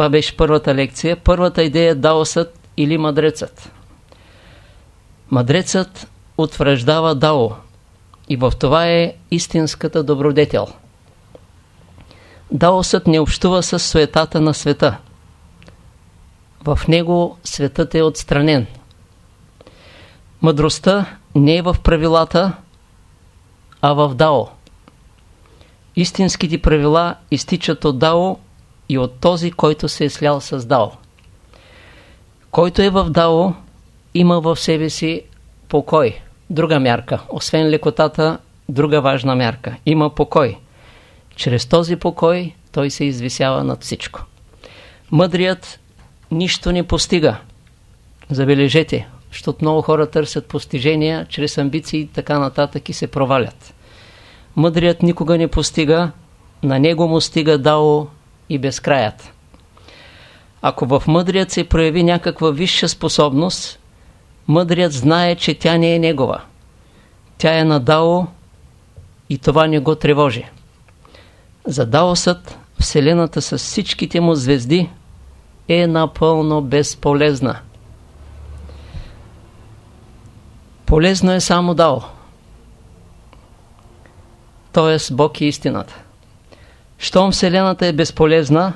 Това беше първата лекция. Първата идея е даосът или мъдрецът. Мъдрецът утвърждава дао и в това е истинската добродетел. Даосът не общува с суетата на света. В него светът е отстранен. Мъдростта не е в правилата, а в дао. Истинските правила изтичат от дао и от този, който се е слял с дао. Който е в дао, има в себе си покой. Друга мярка. Освен лекотата, друга важна мярка. Има покой. Чрез този покой той се извисява над всичко. Мъдрият нищо не постига. Забележете, защото много хора търсят постижения чрез амбиции и така нататък и се провалят. Мъдрият никога не постига, на него му стига дао и безкраят. Ако в мъдрият се прояви някаква висша способност, мъдрият знае, че тя не е негова. Тя е на дао и това не го тревожи. За даосът Вселената с всичките му звезди е напълно безполезна. Полезно е само дао. Тоест Бог е истината. Щом Вселената е безполезна,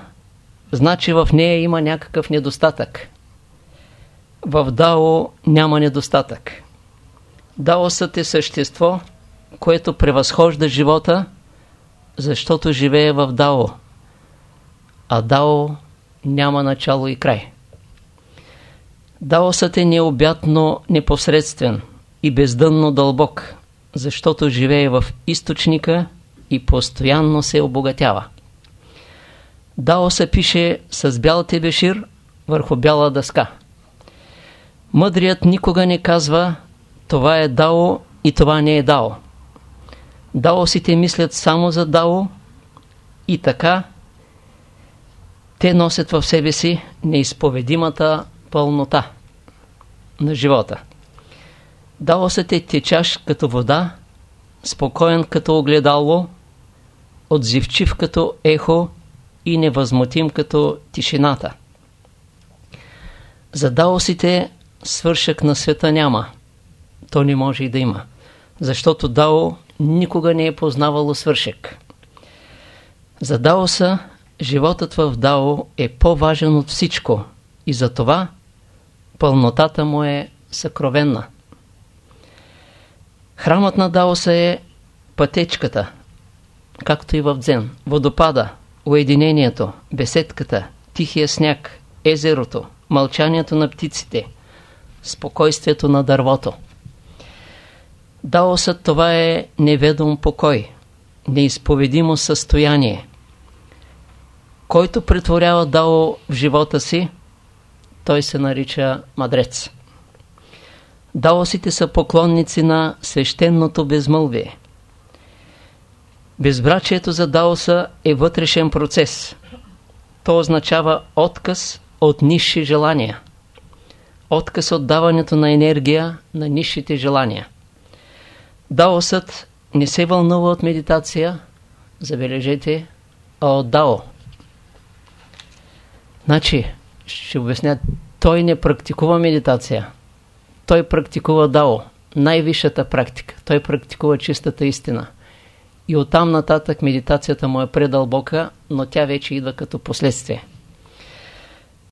значи в нея има някакъв недостатък. В Дао няма недостатък. Даосът е същество, което превъзхожда живота, защото живее в Дао. А Дао няма начало и край. Даосът е необятно непосредствен и бездънно дълбок, защото живее в източника и постоянно се обогатява. Дао се пише с бял тебешир върху бяла дъска. Мъдрият никога не казва това е Дао и това не е Дао. Даосите мислят само за Дао и така те носят в себе си неизповедимата пълнота на живота. Даосът е течаш като вода, спокоен като огледало, отзивчив като ехо и невъзмутим като тишината. За даосите свършък на света няма. То не може и да има. Защото дао никога не е познавало свършък. За даоса животът в дао е по-важен от всичко и затова пълнотата му е съкровенна. Храмът на Даоса е пътечката, както и в Дзен, водопада, уединението, беседката, тихия сняг, езерото, мълчанието на птиците, спокойствието на дървото. Даосът това е неведом покой, неизповедимо състояние. Който претворява Дао в живота си, той се нарича мадрец. Даосите са поклонници на свещеното безмълвие. Безбрачието за Даоса е вътрешен процес. То означава отказ от нисши желания. Отказ от даването на енергия на нисшите желания. Даосът не се вълнува от медитация, забележете, а от Дао. Значи, ще обясня, той не практикува медитация той практикува дао, най-висшата практика. Той практикува чистата истина. И оттам нататък медитацията му е предълбока, но тя вече идва като последствие.